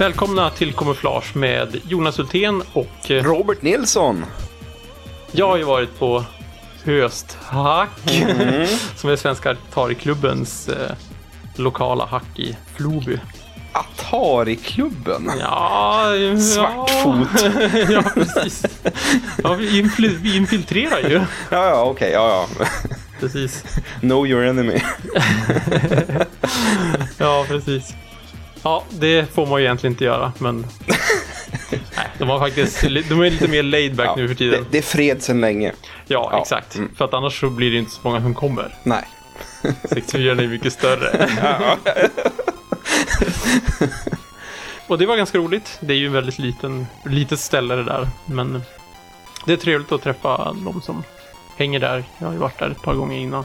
Välkomna till Kamouflage med Jonas Hultén och eh, Robert Nilsson. jag har ju varit på Hösthack som är Svenska Atari-klubbens eh, lokala hack i Floby. Atari-klubben. Ja, ja. Svartfot. ja, precis. Ja, vi, infil- vi infiltrerar ju. Ja, ja, okej. ja, ja. Precis. Know your enemy. Ja, precis. Ja, det får man ju egentligen inte göra, men... Nej, de, har faktiskt, de är lite mer laid back Ja, nu för det, tiden. det är fred sedan länge. Ja, Ja, exakt. mm. För att annars så blir det inte så många som kommer. Nej. 64 är mycket större. Och det var ganska roligt. Det är ju en väldigt liten, litet ställe det där. Men det är trevligt att träffa de som hänger där. Jag har ju varit där ett par gånger innan.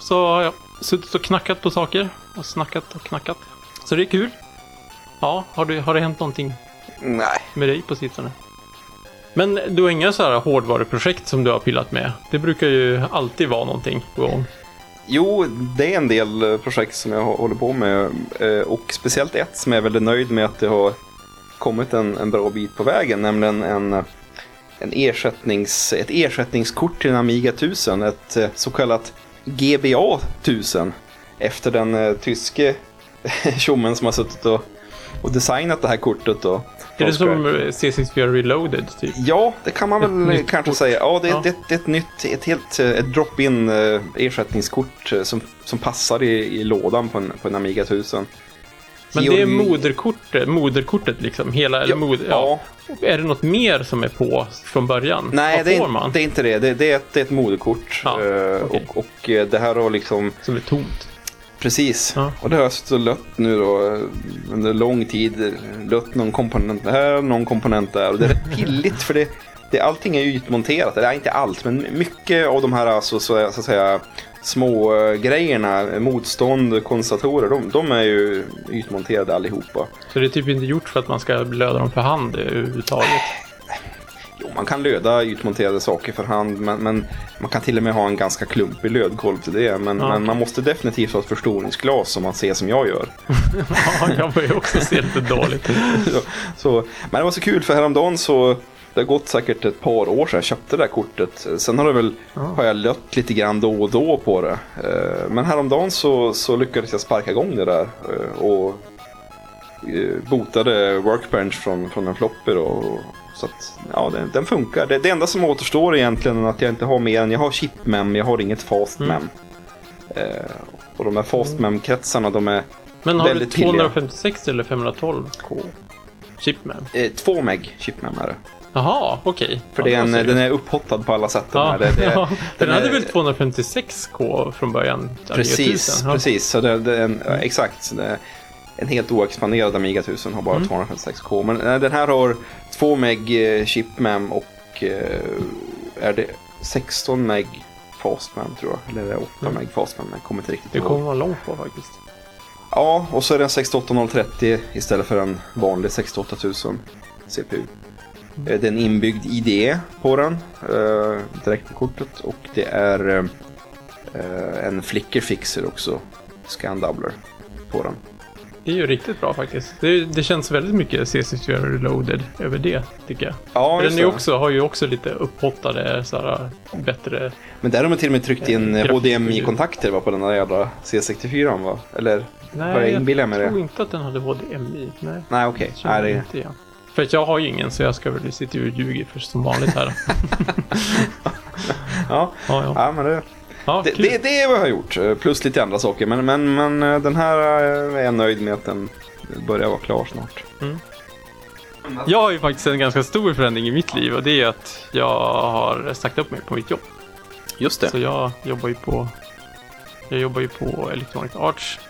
Så har jag suttit och knackat på saker. Och snackat och knackat. Så det är kul. Ja, har, du, har det hänt någonting Nej. med dig på sistone? Men du har inga så här hårdvaruprojekt som du har pillat med? Det brukar ju alltid vara någonting på gång. Jo, det är en del eh, projekt som jag håller på med. eh, Och speciellt ett som jag är väldigt nöjd med att det har kommit en, en bra bit på vägen. Nämligen en, en ersättnings, ett ersättningskort till en Amiga 1000. Ett eh, så kallat GBA 1000. Efter den tyske tjommen som har suttit och, och designat det här kortet. Då, Är det som eh, C64 Reloaded typ? Ja, det kan man Ett väl kanske kort. säga. Ja, det, Ja. Det, det är ett nytt, ett helt ett drop-in eh, ersättningskort eh, som, som passar i, i lådan på en, på en Amiga 1000. Men det är moderkortet, moderkortet liksom? Hela, eller Ja, mod, ja. ja. Är det något mer som är på från början? Nej, det är, det är inte det. Det, det, är, ett, det är ett moderkort. Ja, Eh, okej. och, och det här har liksom, Som är tomt? Precis. Ja. Och det har suttit och lött nu då eh, under lång tid. eh, Lött någon komponent här, någon komponent där. Och det är rätt pilligt för det, det, allting är ju ytmonterat. Eller inte allt, men mycket av de här alltså, så, så att säga, små eh, grejerna, motstånd, kondensatorer, de, de är ju ytmonterade allihopa. Så det är typ inte gjort för att man ska löda dem för hand överhuvudtaget? Man kan löda ytmonterade saker för hand, men, men man kan till och med ha en ganska klumpig lödkolv till det. Men, Ja. men man måste definitivt ha ett förstoringsglas som man ser som jag gör. Ja, jag börjar också se lite dåligt. så, så, men det var så kul för häromdagen så det har gått säkert ett par år sedan jag köpte det där kortet. Sen har det väl har jag lött lite grann då och då på det. Eh, Men häromdagen så, så lyckades jag sparka igång det där eh, och eh, botade Workbench från, från en floppy. då. Och, så att, ja, den, den funkar. Det, det enda som återstår egentligen är att jag inte har mer än, jag har chipmem, jag har inget fastmem. Eh, och de här fastmem-kretsarna de är Men har du Väldigt pilliga. 256 eller 512 K? Chipman? eh, två meg chipmem är det. Jaha, okej. För Ja, det är en, den är upphottad på alla sätt. den Ja, här. det, det. Den är- hade väl 256K från början? Precis, 1000. Ja. precis. Så det, det är en, ja, exakt. så Det är en helt oexpanderad Amiga 1000 har bara Mm. 256K. Men den här har 2 meg eh, chipmem och eh, är det 16 meg fastmem tror jag. Eller är det 8 Mm. meg fastmem? Jag kommer inte riktigt Det ihåg. kommer vara långt på faktiskt. Ja, och så är det en 68030 istället för en vanlig 68000 CPU. Eh, Det är en inbyggd IDE på den, direkt på kortet. Och det är en flicker fixer också, scan doubler, på den. Det är ju riktigt bra faktiskt. Det, det känns väldigt mycket C64 Reloaded över det, tycker jag. Ja, den är det. också, har ju också lite upphottade, såhär, bättre... Men där har man till och med tryckt in Eh, grafik- HDMI-kontakter va, på den där jävla C64 va? Eller Nej, jag jag det? tror inte att den hade HDMI. Nej, nej okej. det Nej, jag det... inte igen. För att jag har ju ingen, så jag ska väl sitta och ljuga för som vanligt här. Ja, Ja, ja. ja men det... ja Det, det, det är vad jag har gjort, eh, plus lite andra saker. Men, men, men eh, den här eh, är jag nöjd med att den börjar vara klar snart. Jag har ju faktiskt en ganska stor förändring i mitt liv och det är att jag har sagt upp mig på mitt jobb. Just Så jag jobbar ju på Jag jobbar ju på Electronic Arts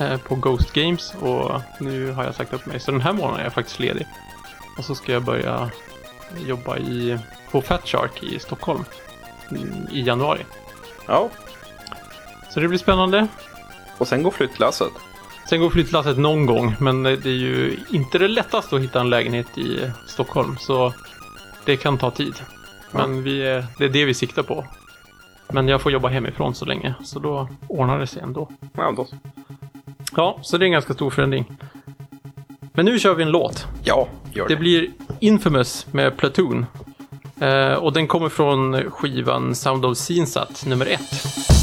eh, på Ghost Games och nu har jag sagt upp mig. Så den här månaden är jag faktiskt ledig. Och så ska jag börja jobba i, på Fat Shark i Stockholm mm, i januari. Ja, Så det blir spännande. och sen går flyttlasset. Sen går flyttlasset någon gång, men det är ju inte det lättaste att hitta en lägenhet i Stockholm. Så det kan ta tid. Men vi är, det är det vi siktar på. Men jag får jobba hemifrån så länge, så då ordnar det sig ändå. Ja, då. Ja, så det är en ganska stor förändring. Men nu kör vi en låt. Ja, gör det. Det blir Infamous med Platoon. Eh, och den kommer från skivan Sound of Scenesat nummer ett.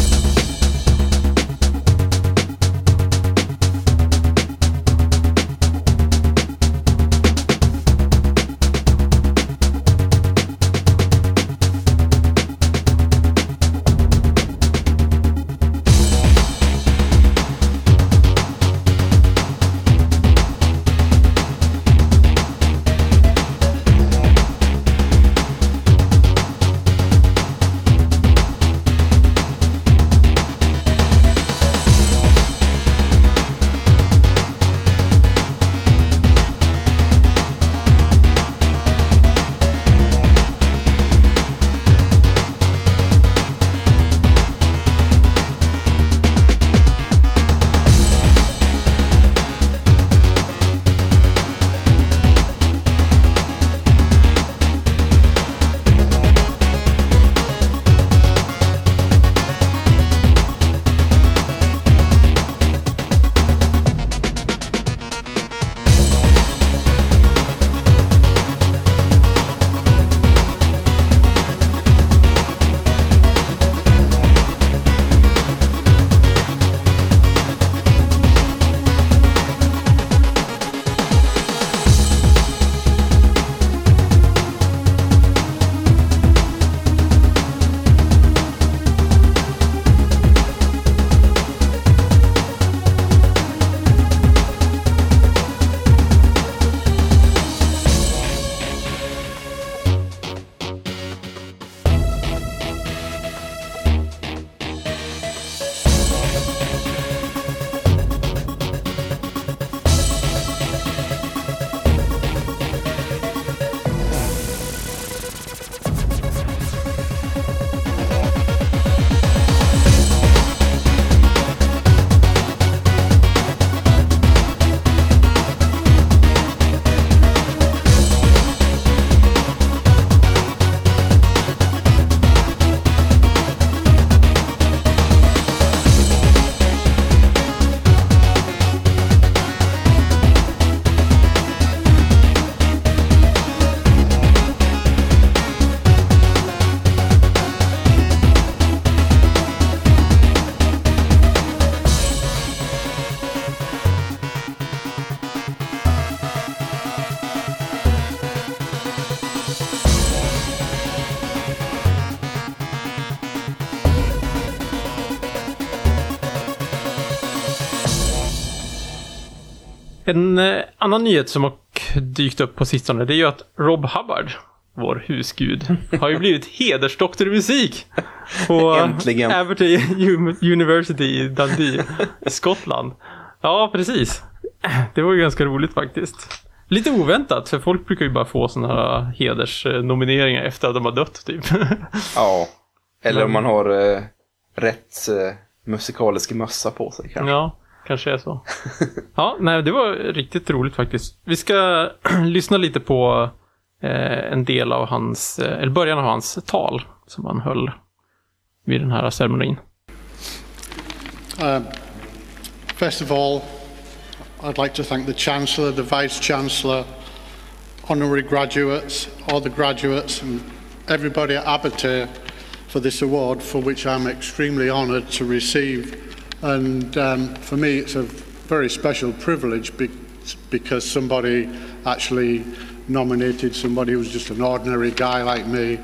En eh, annan nyhet som har dykt upp på sistone det är ju att Rob Hubbard, vår husgud, har ju blivit hedersdoktor i musik. På Äntligen. U- University i Dundee, Skottland. Ja, precis. Det var ju ganska roligt faktiskt. Lite oväntat, för folk brukar ju bara få sådana här hedersnomineringar efter att de har dött, typ. Ja. Eller om man har eh, rätt eh, musikalisk mössa på sig kanske. Ja, kanske är så. Ja, nej, det var riktigt roligt faktiskt. Vi ska lyssna lite på eh, en del av hans, eh, eller början av hans tal som han höll vid den här ceremonin. Uh, first of all, I'd like to thank the Chancellor, the Vice Chancellor, honorary graduates, all the graduates, and everybody at Abertay for this award, for which I'm extremely honoured to receive. And um, for me, it's a very special privilege be- because somebody actually nominated somebody who was just an ordinary guy like me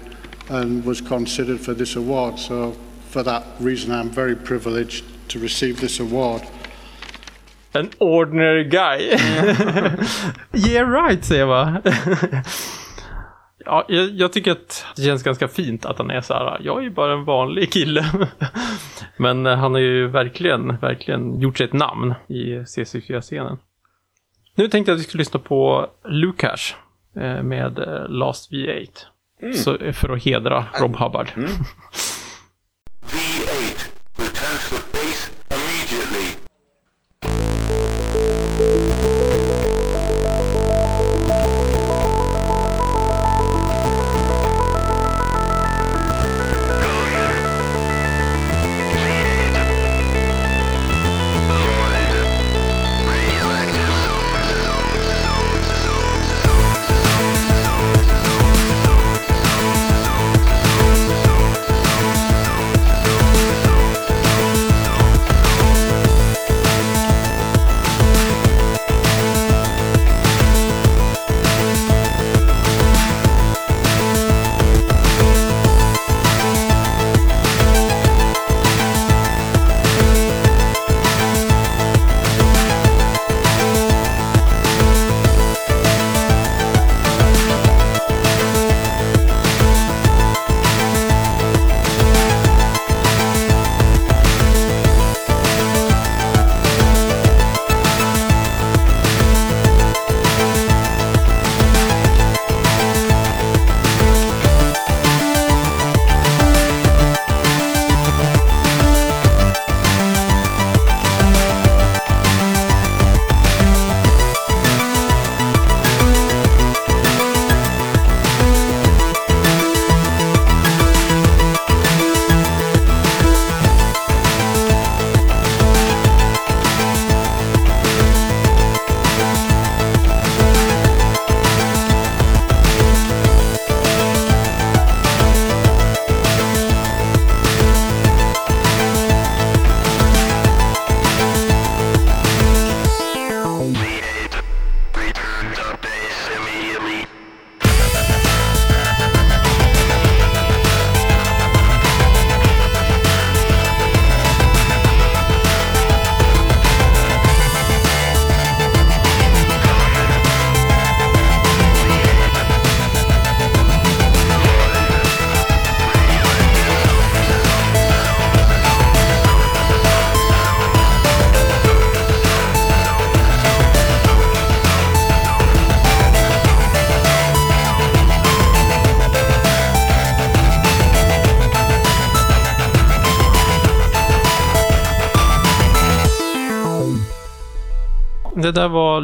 and was considered for this award. So, for that reason, I'm very privileged to receive this award. An ordinary guy. yeah right, säger jag bara. Ja, jag, jag tycker att det känns ganska fint att han är så här. Jag är ju bara en vanlig kille. Men eh, han har ju verkligen, verkligen gjort sig ett namn i C64-scenen. Nu tänkte jag att vi skulle lyssna på Lukash eh, med eh, Last V8. Så, eh, för att hedra Rob Hubbard. V8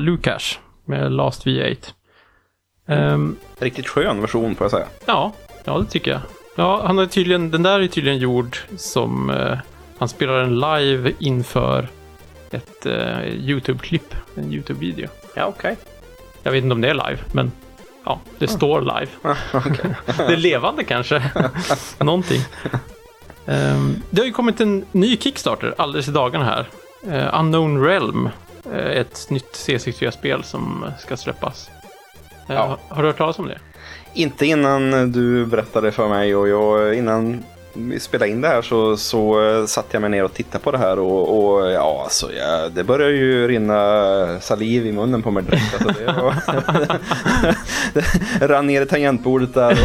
Lukash med Last V8. Ehm, Riktigt skön version får jag säga. ja, ja, det tycker jag. Ja, han har tydligen, den där är tydligen gjord som eh, han spelar en live inför ett eh, YouTube-klipp, en YouTube-video. Ja, okej. Jag vet inte om det är live, men ja, det står live. det är levande kanske. Någonting. Ehm, det har ju kommit en ny Kickstarter alldeles i dagarna här. Eh, Unknown Realm. Eh, ett nytt C64-spel som ska släppas. Eh, Ja. har- du hört talas om det? Inte innan du berättade för mig och jag, innan vi spelade in det här så, så eh, satte jag mig ner och tittade på det här och, och ja, alltså, ja, det började ju rinna saliv i munnen på mig direkt. Alltså, det, var, det rann ner i tangentbordet där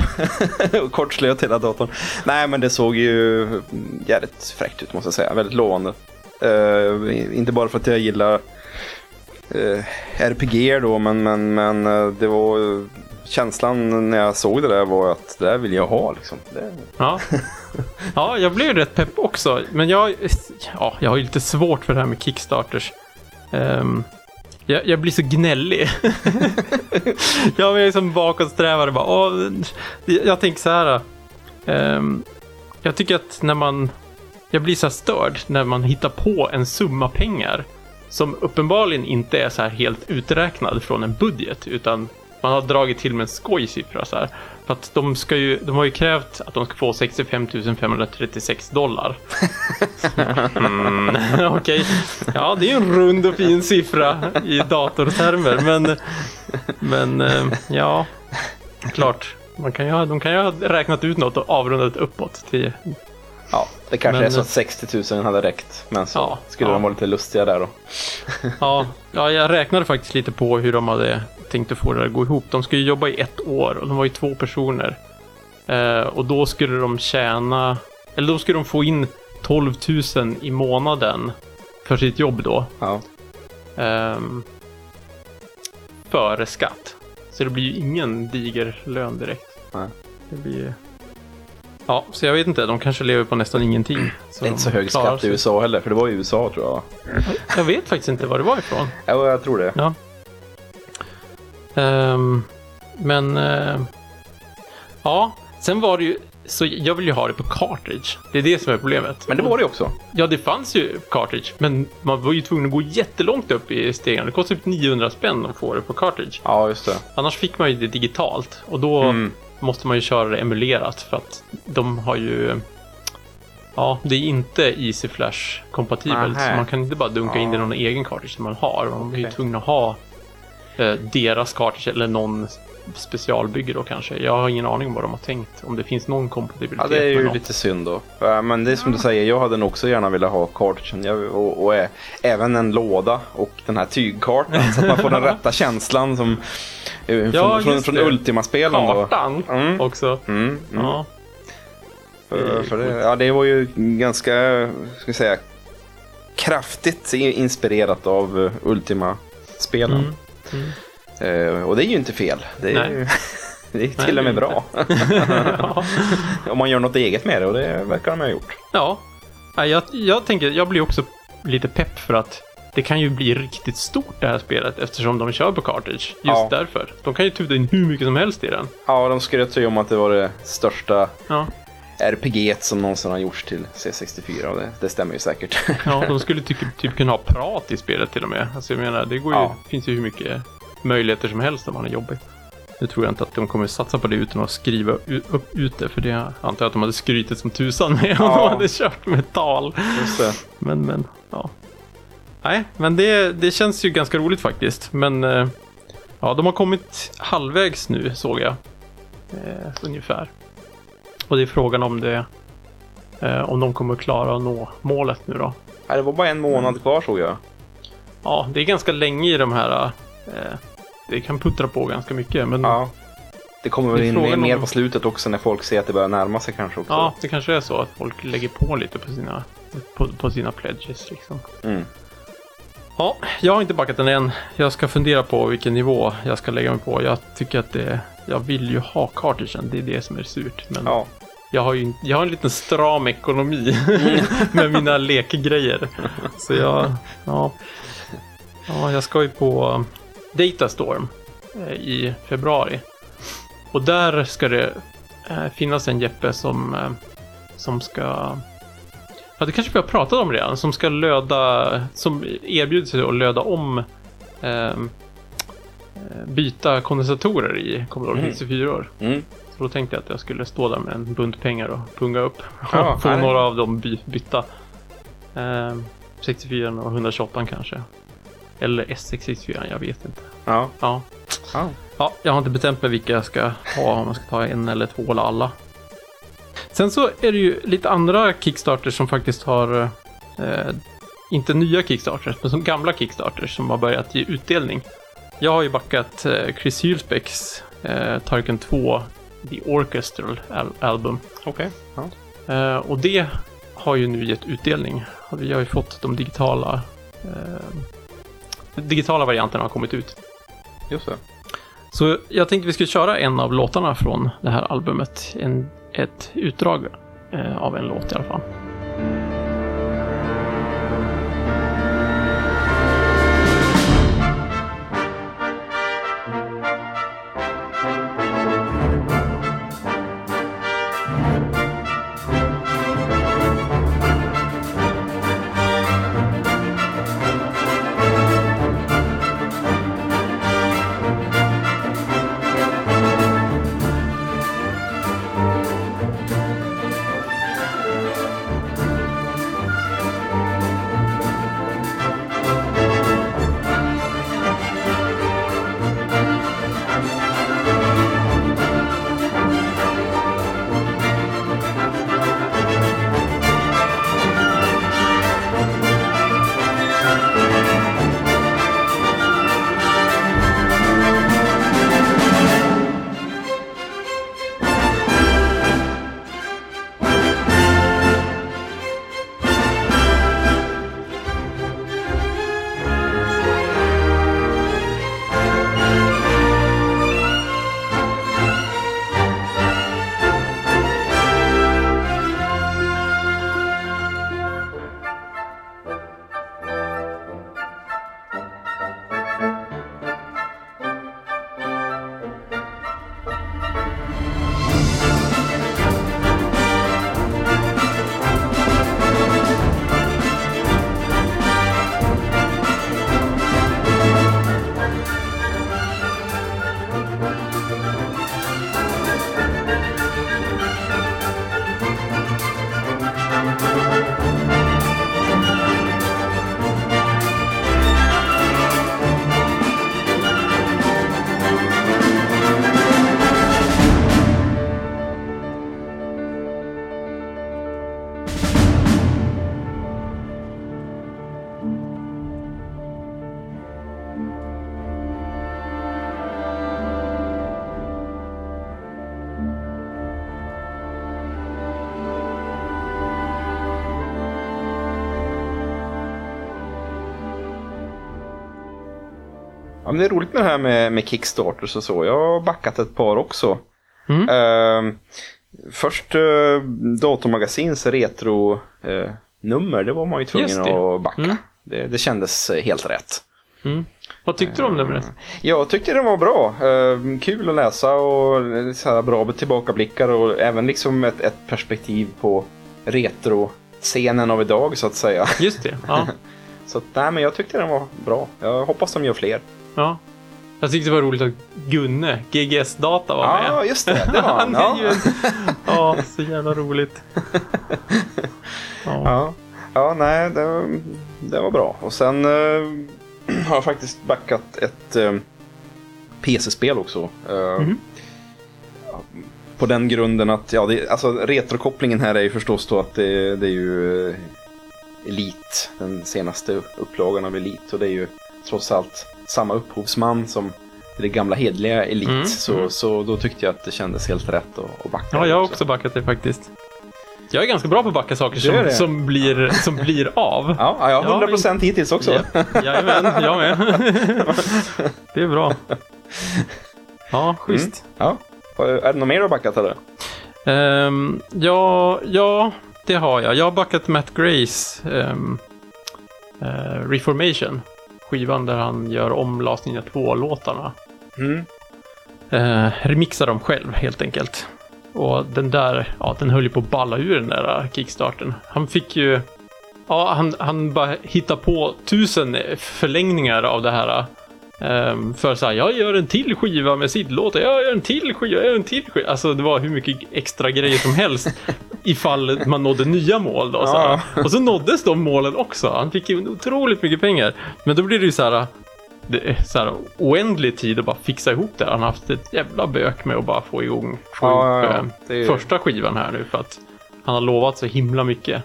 och, och kortslöt hela datorn. Nej, men det såg ju jävligt fräckt ut måste jag säga. Väldigt lovande. Eh, inte bara för att jag gillar eh, RPG då, men, men, men eh, det var känslan när jag såg det där var att det där vill jag ha liksom. Det, Ja. ja, jag blev rätt pepp också. Men jag, ja, jag har ju lite svårt för det här med Kickstarters. Ehm, jag, jag blir så gnällig. jag är som bakåtsträvare. Bara, åh, jag tänker så här. ehm, jag tycker att när man... Jag blir så här störd när man hittar på en summa pengar som uppenbarligen inte är så här helt uträknad från en budget utan man har dragit till med en skojsiffra så här. För att de, ska ju, de har ju krävt att de ska få 65 536 dollar. Mm, Okej, ja det är ju en rund och fin siffra i datortermer. Men, men eh, ja, klart. Man kan ju ha, de kan ju ha räknat ut något och avrundat uppåt till ja, det kanske Men- är så att 60 000 hade räckt. Men så Ja, skulle ja. de vara lite lustiga där då. Ja, ja, jag räknade faktiskt lite på hur de hade tänkt att få det att gå ihop. De skulle ju jobba i ett år och de var ju två personer. Eh, och då skulle de tjäna, eller då skulle de få in 12 000 i månaden för sitt jobb då. Ja. Ehm, före skatt. Så det blir ju ingen diger lön direkt. Nej. Det blir ju... Ja, så jag vet inte. De kanske lever på nästan ingenting. Det är inte så hög skatt i. USA heller, för det var i USA tror jag. Jag vet faktiskt inte var det var ifrån. Ja, jag tror det. Ja. Ehm, men... eh, ja, sen var det ju... Så jag vill ju ha det på cartridge. Det är det som är problemet. Men det var det också. Ja, det fanns ju cartridge, men man var ju tvungen att gå jättelångt upp i stegen. Det kostade typ 900 spänn att få det på cartridge. Ja, just det. Annars fick man ju det digitalt och då Mm. Måste man ju köra det emulerat för att de har ju... Ja, det är inte Easy Flash kompatibelt. Nähä. Så man kan inte bara dunka in det i någon egen cartridge som man har. Man är ju tvungen att ha eh, deras cartridge eller någon specialbygge då kanske. Jag har ingen aning om vad de har tänkt. Om det finns någon kompatibilitet Ja, det är ju lite synd då. Men det är som du säger, jag hade nog också gärna velat ha. Jag, och, och ä, även en låda och den här tygkartan. så att man får den rätta känslan som eh, från, Ja, från, från. Ultima-spelen. då. Kartan Mm. också. Mm, mm. Ja. För, för det, ja, det var ju ganska, ska vi säga, kraftigt inspirerat av eh, Ultima-spelen. Eh, och det är ju inte fel. Det är, ju, det är till Nej, och med bra. ja. Om man gör något eget med det och det verkar de ha gjort. Ja, jag, jag tänker, jag blir också lite pepp för att det kan ju bli riktigt stort det här spelet eftersom de kör på cartridge. Just Ja. därför. De kan ju tuta in hur mycket som helst i den. Ja, de skröt ju om att det var det största Ja, RPG som någonsin har gjorts till C64 och det, det stämmer ju säkert. ja de skulle typ, typ kunna ha prat i spelet till och med. Alltså jag menar, det går ju, Ja. finns ju hur mycket möjligheter som helst om man är jobbig. Nu tror jag inte att de kommer satsa på det utan att skriva upp ut det, för det antar jag att de hade skrytit som tusan med om Ja. de hade kört med tal. Men, men, ja. Nej, men det, det känns ju ganska roligt faktiskt. Men eh, ja, de har kommit halvvägs nu såg jag. Eh, ungefär. Och det är frågan om det eh, om de kommer klara att nå målet nu då. Ja, det var bara en månad kvar såg jag. Ja, det är ganska länge i de här. Eh, det kan puttra på ganska mycket, men ja. Ja. Det kommer väl in mer, mer på slutet också när folk ser att det börjar närma sig kanske också. det kanske är så att folk lägger på lite på sina, på, på sina pledges liksom. Mm. Ja, jag har inte backat den än. Jag ska fundera på vilken nivå jag ska lägga mig på. Jag tycker att det... Jag vill ju ha cartridgen, det är det som är surt. Men Ja. jag, har ju, jag har en liten stram ekonomi med mina lekgrejer. Så jag... Ja. Ja, jag ska ju på Datastorm eh, i februari. Och där ska det eh, finnas en Jeppe som, eh, som ska... Ja, det kanske vi har pratat om redan. Som ska löda... Som erbjuder sig att löda om... ehm, eh, byta kondensatorer i Commodore Mm. 64. Mm. Så då tänkte jag att jag skulle stå där med en bunt pengar och punga upp. Ja, och få några av dem by- bytta. Ehm, 64 och 128 kanske. Eller S64, jag vet inte. Ja. Ja. Ja. ja, jag har inte bestämt mig vilka jag ska ha. Om jag ska ta en eller två eller alla. Sen så är det ju lite andra Kickstarters som faktiskt har, eh, inte nya Kickstarters, men som gamla Kickstarters som har börjat ge utdelning. Jag har ju backat eh, Chris Hylsbecks eh, Tarken 2 The Orchestral al- Album. Okej. Ja. Eh, och det har ju nu gett utdelning. Vi har ju fått de digitala eh, digitala varianterna har kommit ut. Just det. Så jag tänkte vi skulle köra en av låtarna från det här albumet. En, ett utdrag eh, av en låt i alla fall. Men det är roligt med det här med, med Kickstarters och så. Jag har backat ett par också. Mm. Ehm, först uh, Datormagasins retro-nummer, det var man ju tvungen att backa. Mm. Det, det kändes eh, helt rätt. Mm. Vad tyckte du om det? Jag tyckte det var bra. Ehm, kul att läsa och eh, så här bra tillbakablickar och även liksom ett, ett perspektiv på retro-scenen av idag så att säga. Just det, ja. Så nej, men jag tyckte den var bra. Jag hoppas de gör fler. Ja. Jag tyckte det var roligt att Gunne, GGS Data, var med. Ja, just det. Det var han. Han är ju Ja. Ja, så jävla roligt. Ja. Ja, ja nej, det, det var bra. Och sen eh, har jag faktiskt backat ett eh, PC-spel också. Eh, Mhm. På den grunden att, ja, det, alltså retrokopplingen här är ju förstås då att det, det är ju Elite, den senaste upplagan av Elite. Och det är ju trots allt samma upphovsman som det gamla hedliga Elite. Mm, Så, mm. så då tyckte jag att det kändes helt rätt att, att backa. ja, jag har också backat det faktiskt. Jag är ganska bra på att backa saker som, som, blir, som blir av. Ja, ja, jag har Ja, 100% hittills också. Ja, jajamän, jag med. Det är bra. Ja, schysst. Ja. Är det något mer du har backat eller? Ehm, ja, ja, det har jag. Jag har backat Matt Grays ehm, eh, Reformation. Skivan där han gör om Last Ninja 2-låtarna. Mm. Eh, remixar dem själv helt enkelt. Och den där, ja den höll ju på att balla ur den där kickstarten. Han fick ju, ja han, han bara hittade på tusen förlängningar av det här. Um, för så här, jag gör en till skiva med sidlåtar, jag gör en till skiva, jag gör en till skiva. Alltså det var hur mycket extra grejer som helst ifall man nådde nya mål då. Så här. Och så nåddes de målen också. Han fick ju otroligt mycket pengar. Men då blir det ju så här, det är så här oändlig tid att bara fixa ihop det. Han har haft ett jävla bök med att bara få igång få Ja, ihop ja, eh, det är- första skivan här nu för att han har lovat så himla mycket.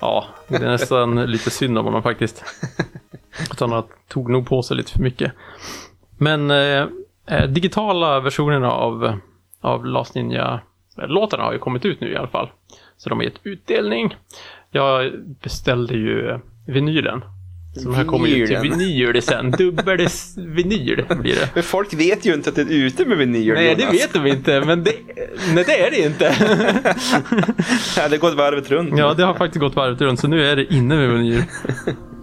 Ja, det är nästan lite synd om honom faktiskt. Att han tog nog på sig lite för mycket. Men eh, eh digitala versionerna av, av Last Ninja-låtarna eh, har ju kommit ut nu i alla fall. Så de har gett utdelning. Jag beställde ju eh, vinylen. Så de här kommer ju till vinyl sen. Dubbel vinyl blir det. Men folk vet ju inte att det är ute med vinyl, Nej, det Jonas. vet de inte, men det, nej, det är det inte. Ja, det går ett varvet runt. Ja, det har faktiskt gått varvet runt, så nu är det inne med vinyl.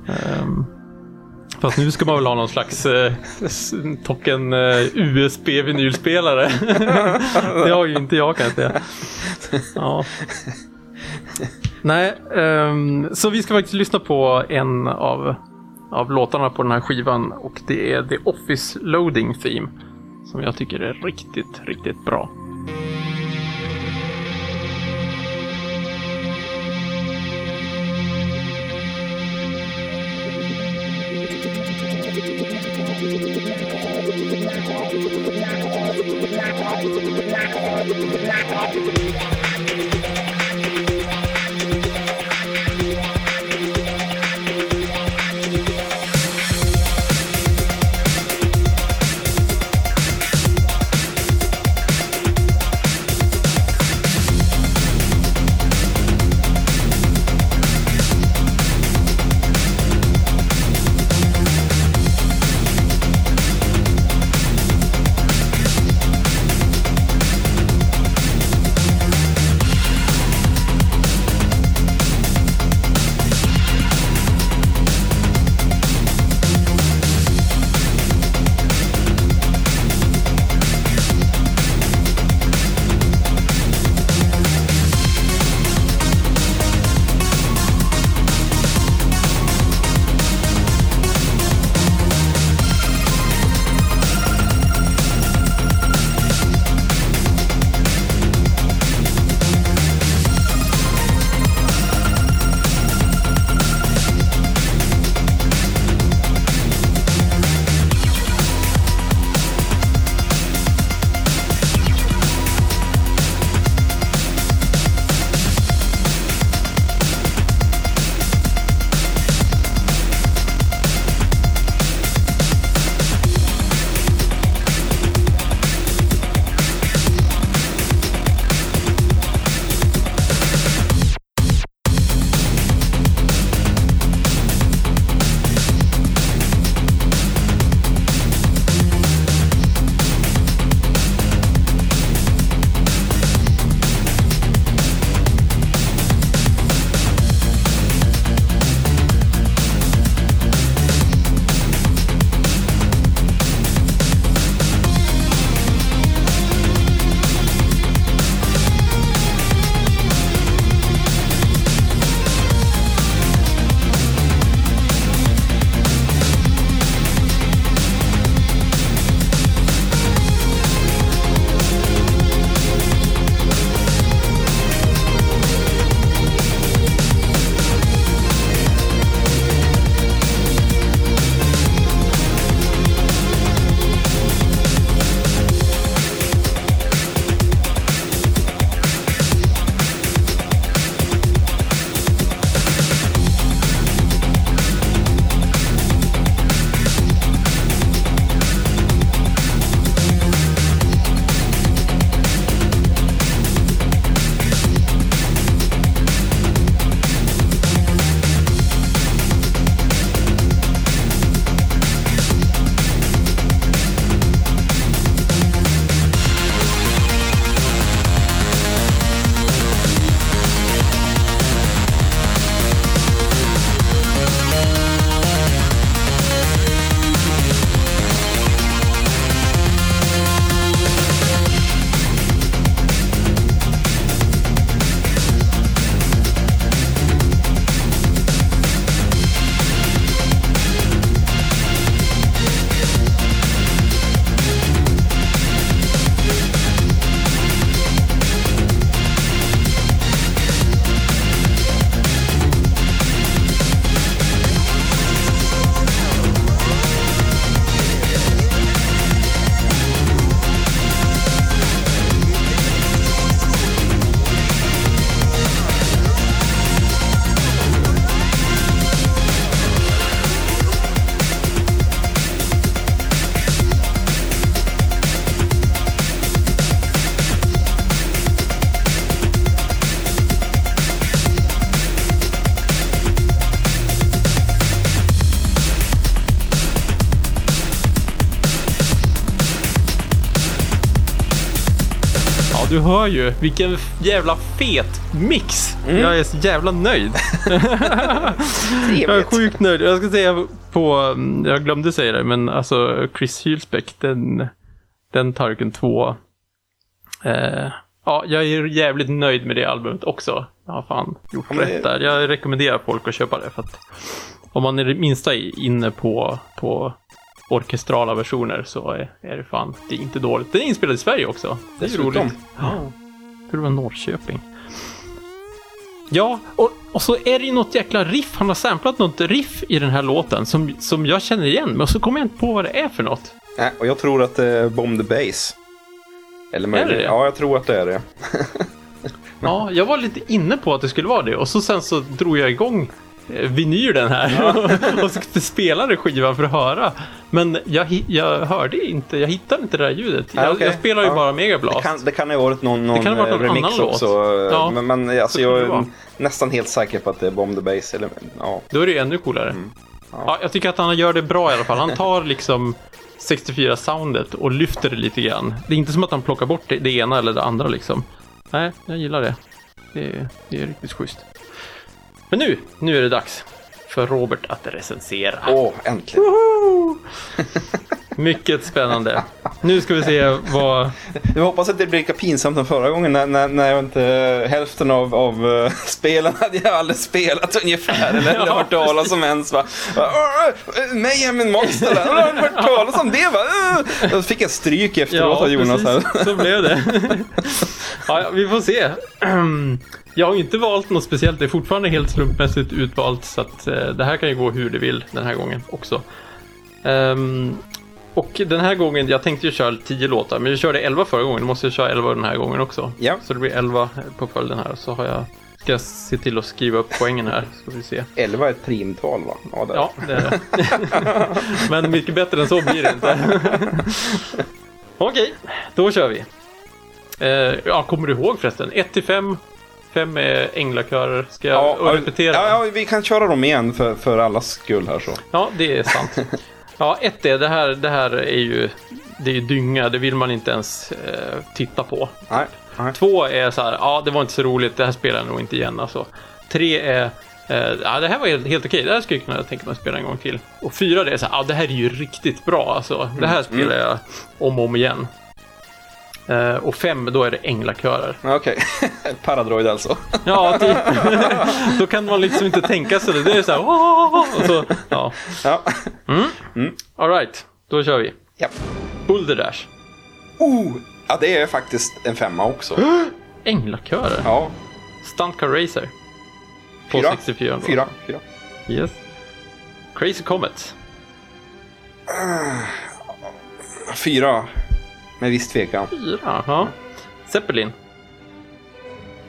Ehm, fast nu ska man väl ha någon slags uh, token eh, USB-vinylspelare. det har ju inte jag kan jag säga. Ja. Nej, um, så vi ska faktiskt lyssna på en av, av låtarna på den här skivan och det är The Office Loading Theme. Som jag tycker är riktigt, riktigt bra. Du hör ju. Vilken jävla fet mix. Jag är så jävla nöjd. Jag är sjukt nöjd. Jag ska säga på, mm, jag glömde säga det, men alltså Chris Hylsbeck, den, den Tarken 2. Eh, ja, jag är jävligt nöjd med det albumet också. Jag har fan gjort men rätt där. Jag rekommenderar folk att köpa det för att om man är det minsta inne på, på orkestrala versioner så är, det fan, det är inte dåligt. Den är inspelad i Sverige också. Det är ju roligt. Ja. För det var Norrköping. Ja, och, och så är det ju något jäkla riff. Han har samplat något riff i den här låten som, som jag känner igen. Men så kommer jag inte på vad det är för något. Nej, och jag tror att det är Bomb the Bass. Eller möjligen, Är det det? Ja, jag tror att det är det. Ja, jag var lite inne på att det skulle vara det. Och så sen så drog jag igång vinylen här och så spelade skivan för att höra. Men jag, jag hörde inte, jag hittade inte det där ljudet. Nej, Jag, okej. jag spelar ju Ja. bara Megablast. Det kan, det kan ha varit någon, någon, Det kan ha varit eh, någon remix annan låt. också. Ja, Men, men alltså, jag är nästan helt säker på att det är Bomb the Bass. Eller, ja. Då är det ännu coolare. Mm. Ja. jag tycker att han gör det bra i alla fall. Han tar liksom 64-soundet och lyfter det lite grann. Det är inte som att han plockar bort det, det ena eller det andra liksom. Nej, jag gillar det. Det är, det är riktigt schysst. Men nu, nu är det dags för Robert att recensera. Åh, äntligen. Mycket spännande. Nu ska vi se vad... Jag hoppas att det blir lika pinsamt som förra gången när, när, när jag inte hälften av, av uh, spelen hade jag aldrig spelat ungefär. Eller, Ja, hört talas om ens. Va? Mayhem in Monster. Jag har hört talas om det va? Jag fick jag stryk efteråt av Jonas här. precis. Så blev det. ja, ja, vi får se. Jag har inte valt något speciellt. Det är fortfarande helt slumpmässigt utvalt. Så att eh, det här kan ju gå hur det vill den här gången också. Ehm, och den här gången, jag tänkte ju köra 10 låtar, men jag körde 11 förra gången. Då måste jag köra 11 den här gången också. Ja. Så det blir 11 på följden här. Så har jag, ska jag se till att skriva upp poängen här. Så får vi se. 11 är ett primtal va? Ja, Ja, det är det. Men mycket bättre än så blir det inte. Okej, då kör vi. Eh, ja, kommer du ihåg förresten? 1 till 5. 5 är änglakörer. Ska jag Ja, repetera? Ja, ja, vi kan köra dem igen för, för allas skull här så. Ja, det är sant. Ja, ett är det här, det här är ju det är ju dynga, det vill man inte ens eh, titta på. Nej, nej. Två är så här, ja det var inte så roligt, det här spelar jag nog inte igen alltså. Tre är, eh, ja det här var helt, helt okej, det här skulle jag kunna tänka mig att spela en gång till. Och fyra det är så här, ja det här är ju riktigt bra alltså. Det här spelar jag om och om igen. Eh, och fem, då är det änglakörer. Okej, Paradroid alltså. Ja, typ. då kan man liksom inte tänka sig det. Det är så här, så, ja. Ja. Alright, då kör vi. ja. Boulder Dash. Oh, ja, det är faktiskt en femma också. Änglakörer. Ja, Stunt Car Racer. På Fyra. 64. då. fyra. fyra. Yes. Crazy Comet. Fyra. Med viss tvekan. Fyra, ja. Zeppelin.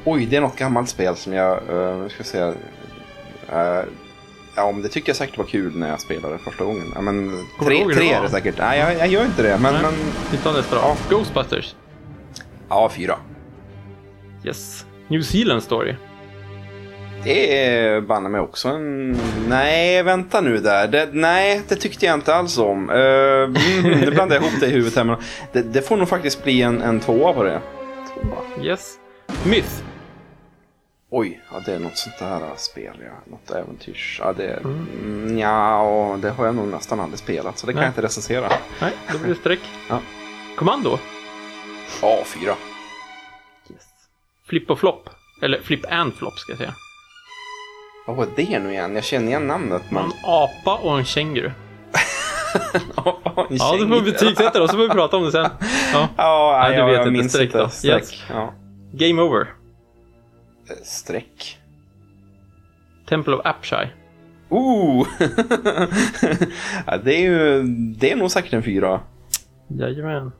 Oj, det är något gammalt spel som jag, uh, ska säga. Uh, ja, men det tycker jag säkert var kul när jag spelade första gången. Ja, men tre, tre det är det säkert. Nej, jag, jag gör inte det. Men, Nej. men nästa då. Ja. Ghostbusters. ja, fyra. Yes. New Zealand Story. Det är banne mig också en... Nej, vänta nu där. Det, nej, det tyckte jag inte alls om. Uh, mm, nu blandade jag ihop det i huvudet här. Men det, det får nog faktiskt bli en, en tvåa på det. Yes. Myth. Oj, ja, det är något sånt där spel, ja. Något äventyrs. Ja, det, mm. ja, och det har jag nog nästan aldrig spelat, så det kan Nej. jag inte recensera. Nej, då blir det streck. Ja. Kommando. Ja, fyra. Yes. Flip och flopp. Eller flip and flop ska jag säga. Vad var det nu igen? Jag känner igen namnet, men... En apa och en känguru. Ja, en Ja, du får känguru. betygsätta och så får vi prata om det sen. Ja. Ja, Nej, du jag, vet jag inte. minns Streck inte. då. Streck. Yes. Ja. Game over. Eh, Streck. Temple of Apshai. Ooh! ja, det är ju... Det är nog säkert en fyra. Jajamän.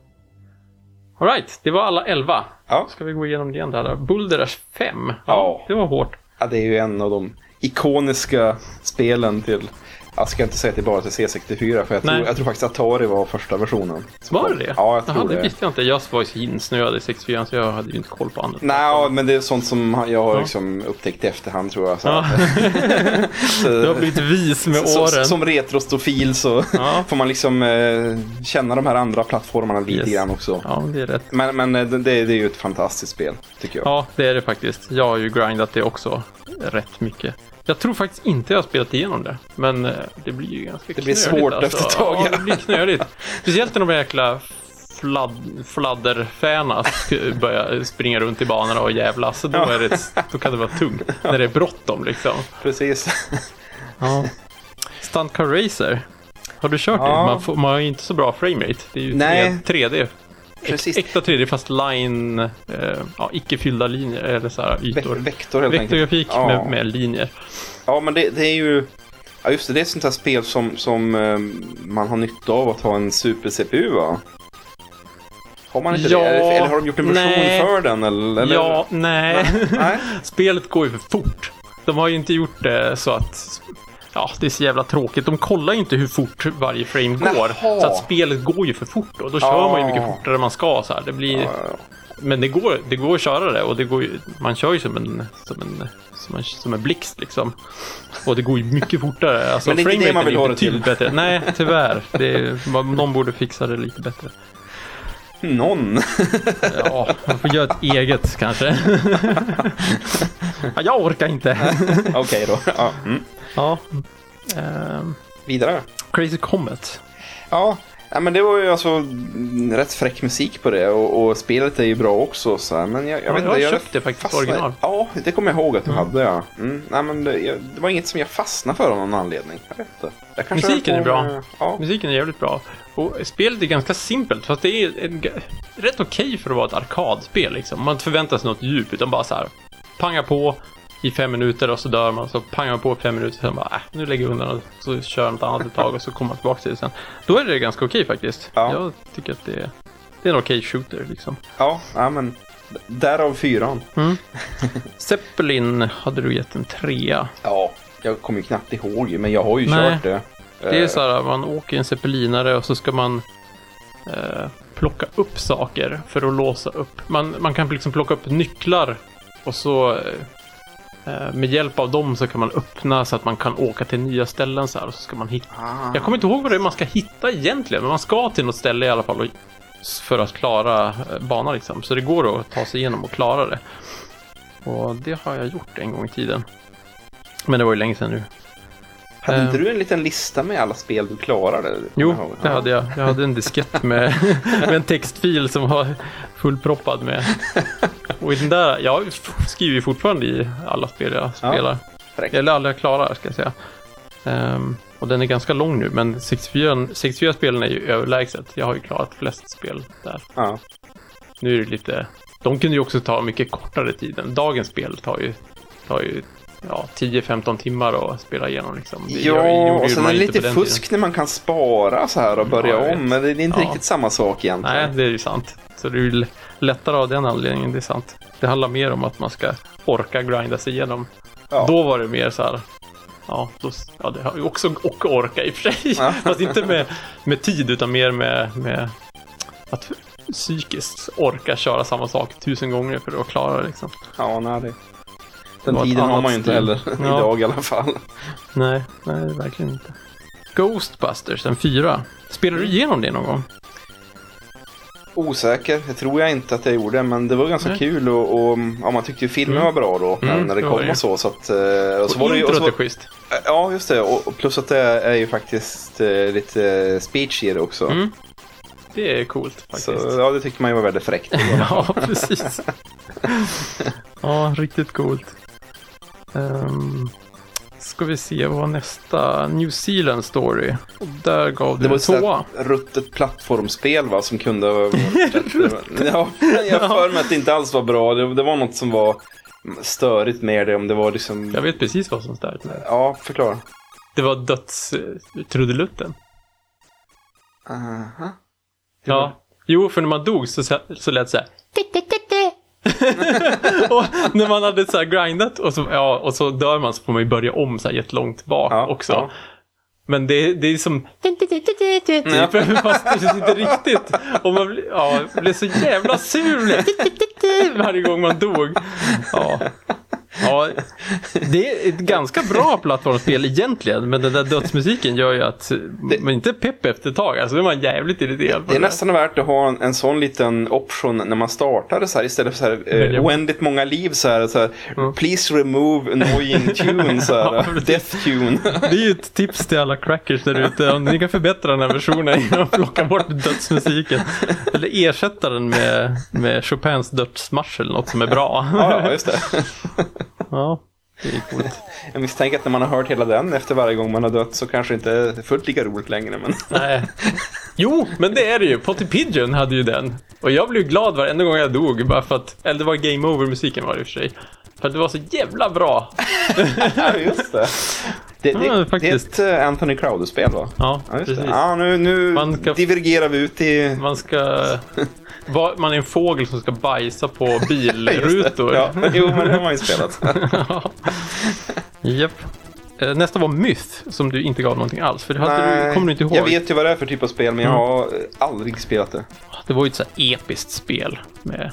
Alright, det var alla 11. Ja. Ska vi gå igenom det igen då? Boulders 5. Ja. Det var hårt. ja, det är ju en av de ikoniska spelen till jag ska inte säga att det är bara till C64 för jag tror, jag tror faktiskt Atari var första versionen. Var det det? Ja, jag tror Jaha, det det. visste jag inte. Jag var ju insnöad i 64 så jag hade ju inte koll på andra. Nej, men det är sånt som jag har liksom upptäckt i efterhand tror jag. Så, Ja. så, Du har blivit vis med så, åren. Som retrostofil så Ja. får man liksom eh, känna de här andra plattformarna lite Yes. grann också. Ja, det är rätt. Men, men eh, det, det är ju ett fantastiskt spel, tycker jag. Ja, det är det faktiskt. Jag har ju grindat det också rätt mycket. Jag tror faktiskt inte jag har spelat igenom det, men eh, det blir ju ganska Det blir knöligt, svårt efter ett tag, Ja, det blir knöligt. Speciellt när de jäkla fladd, fladderfäna börjar springa runt i banorna och jävlas. Så då, är det, då kan det vara tungt. När det är bråttom liksom. Precis. Ja. Stunt Car Racer. Har du kört det? Ja. Man, får, man har ju inte så bra framerate. Det är ju Nej. 3D. Precis. Äkta 3D fast line, eh, ja, icke fyllda linjer eller så här Ve- ytor. vektor helt. Vektorgrafik Ja. med, med linjer. Ja, men det, det är ju... Ja, just det. Det är ett sånt här spel som, som eh, man har nytta av att ha en super-CPU, va? Har man inte Ja, det? Eller, eller har de gjort en version nej. för den? Eller, eller? Ja, nej. Nej? Spelet går ju för fort. De har ju inte gjort det så att... Ja, det är så jävla tråkigt. De kollar ju inte hur fort varje frame går. Jaha. Så att spelet går ju för fort då. Då kör Ja. man ju mycket fortare än man ska. Så här. Det blir... Ja, Men det går, det går att köra det och det går ju, man kör ju som en, som en, som en, som en blixt liksom. Och det går ju mycket fortare. Alltså, Men det är inte det man vill ha det till. Bättre. Nej, tyvärr. Det är, någon borde fixa det lite bättre. Någon. Ja, man får göra ett eget kanske. ja, jag orkar inte. Okej då. Ja. Mm. ja. Ehm, Vidare. Crazy Comet. Ja. ja, men det var ju alltså mm, rätt fräck musik på det och, och spelet är ju bra också. Så här. Men jag, jag Ja, vet jag inte. köpte faktiskt fastnade- original. Ja, det kommer jag ihåg att du hade ja. Mm. Nej, men det, jag, det var inget som jag fastnade för av någon anledning. Jag vet inte. Jag Musiken är bra. med- Ja. Musiken är jävligt bra. Och spelet är ganska simpelt, fast det är en, rätt okej för att vara ett arkadspel. Liksom. Man förväntar sig något djup, utan bara så här panga på i fem minuter och så dör man. Så pangar man på i fem minuter, sen bara äh, nu lägger jag undan och så kör jag något annat ett tag och så kommer man tillbaka till det sen. Då är det ganska okej faktiskt. Ja. Jag tycker att det är, det är en okej shooter liksom. Ja, ja, men därav fyran. Zeppelin hade du gett en trea. Ja, jag kommer ju knappt ihåg men jag har ju Nej. kört det. Det är Eh, så här, man åker i en zeppelinare och så ska man eh, plocka upp saker för att låsa upp. Man, man kan liksom plocka upp nycklar och så eh, eh, med hjälp av dem så kan man öppna så att man kan åka till nya ställen så här och så ska man hitta. ah. Jag kommer inte ihåg vad det är man ska hitta egentligen, men man ska till något ställe i alla fall och, för att klara eh, banan liksom. Så det går att ta sig igenom och klara det. Och det har jag gjort en gång i tiden. Men det var ju länge sedan nu. Hade inte eh, du en liten lista med alla spel du klarade? Jo, det hade jag. Jag hade en diskett med, med en textfil som var fullproppad med. Och i den där, jag skriver fortfarande i alla spel jag spelar. fräckt. Eller alla jag klarar, ska jag säga. Ehm, och den är ganska lång nu, men 64, 64 spelen är ju överlägset. Jag har ju klarat flest spel där. Ja. Nu är det lite... De kunde ju också ta mycket kortare tid. än Dagens spel tar ju, tar ju ja, 10-15 timmar att spela igenom. Liksom. Det gör- Ja, gjorde och sen är det lite fusk tiden. när man kan spara så här och börja Ja, om. Men det är inte Ja. riktigt samma sak egentligen. Nej, det är ju sant. Så det är ju lättare av den anledningen, det är sant. Det handlar mer om att man ska orka grinda sig igenom. Ja. Då var det mer så här, ja, då, ja det har ju också och orka i och för sig. Ja. Fast inte med, med tid utan mer med, med att psykiskt orka köra samma sak tusen gånger för att klara det liksom. Ja, nej, det... Den var tiden har man ju inte heller Ja. idag i alla fall. Nej, nej, verkligen inte. Ghostbusters, en fyra. Spelar du igenom det någon gång? Osäker, det tror jag inte att jag gjorde, men det var ganska Nej. kul och, och ja, man tyckte ju filmen Mm. var bra då när- Mm, när det kom det. och så. så att, eh, och så Och var det ju, och så var, schysst. ja, just det. Och, och plus att det är ju faktiskt eh, lite speech i det också. Mm, Det är coolt faktiskt. Så ja, det tyckte man ju var väldigt fräckt. Ja, precis. ja, riktigt coolt. Um, ska vi se, vad var nästa? New Zealand Story. Och där gav Det du var en tvåa. ruttet plattformsspel va, som kunde. Ja, jag för mig att det inte alls var bra. Det, det var något som var störigt med det. Om det var liksom... Jag vet precis vad som stör mig. Ja, förklara. Det var dödstrudelutten. Aha. Ja. Jo, för när man dog så, så lät det så här. och när man hade så här grindat och så, ja, och så dör man så får man ju börja om så här jättelångt bak Ja, också. ja. Men det, det är som... Typ, fast det inte riktigt. Och man blir, ja, blev så jävla sur varje gång man dog. Ja. Ja, det är ett ganska bra plattformsspel egentligen, men den där dödsmusiken gör ju att man inte är pepp efter ett tag. Alltså, är man jävligt irriterad Det är nästan värt att ha en, en sån liten option när man startar det så här istället för så här eh, oändligt många liv så här, så här Please remove annoying tune så Ja, här, precis. death tune. Det är ju ett tips till alla crackers där ute. Om ni kan förbättra den här versionen genom att plocka bort dödsmusiken. Eller ersätta den med, med Chopins dödsmarsch eller något som är bra. Ja, ja, just det. Ja, det är coolt. Jag misstänker att när man har hört hela den efter varje gång man har dött så kanske inte är fullt lika roligt längre. Men... Nej. Jo, men det är det ju. Potty Pigeon hade ju den. Och jag blev glad varenda gång jag dog. Bara för att, eller det var Game Over-musiken var det i och för sig. För att det var så jävla bra. Just det. Det, det, Ja, det är ett eh, Anthony Crowder-spel va? Ja, Ja, precis. Ja, nu, nu ska- divergerar vi ut i... Man ska... Man är en fågel som ska bajsa på bilrutor. Ja, jo, men det har man ju spelat. Japp. Eh, Nästa var Myth, som du inte gav någonting alls. För det hade du, kommer du inte ihåg? Jag vet ju vad det är för typ av spel, men jag Mm. har eh, aldrig spelat det. Det var ju ett så här episkt spel med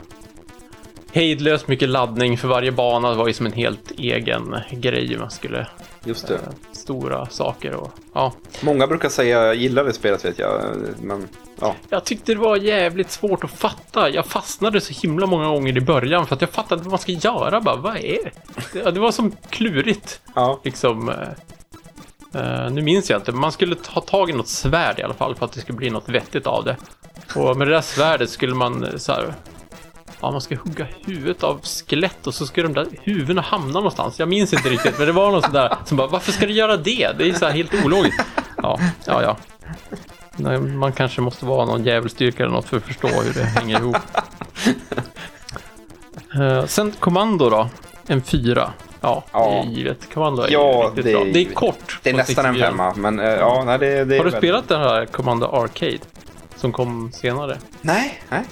hejdlöst mycket laddning för varje bana. Var ju som en helt egen grej. Man skulle Just det. eh, stora saker och ja. Många brukar säga jag gillar det spelet vet jag, men ja. Jag tyckte det var jävligt svårt att fatta. Jag fastnade så himla många gånger i början för att jag fattade vad man ska göra. Bara, vad är det? Det, var som klurigt. ja. Liksom. eh, nu minns jag inte, men man skulle ta tag i något svärd i alla fall för att det skulle bli något vettigt av det. Och med det där svärdet skulle man så här. Ja, man ska hugga huvudet av skelett och så ska de där huvudena hamna någonstans. Jag minns inte riktigt, men det var något sådär som bara, varför ska du göra det? Det är så här helt ologiskt. Ja, ja, ja. Man kanske måste vara någon djävulsstyrka eller något för att förstå hur det hänger ihop. Eh, sen kommando då, en fyra. Ja, Ja. det är givet. Kommando är Ja, riktigt det är bra. Det är kort. Det är nästan en 64. femma, men eh, ja, nej, det, det Har du väl- spelat den här Commando Arcade? Som kom senare. Nej, nej.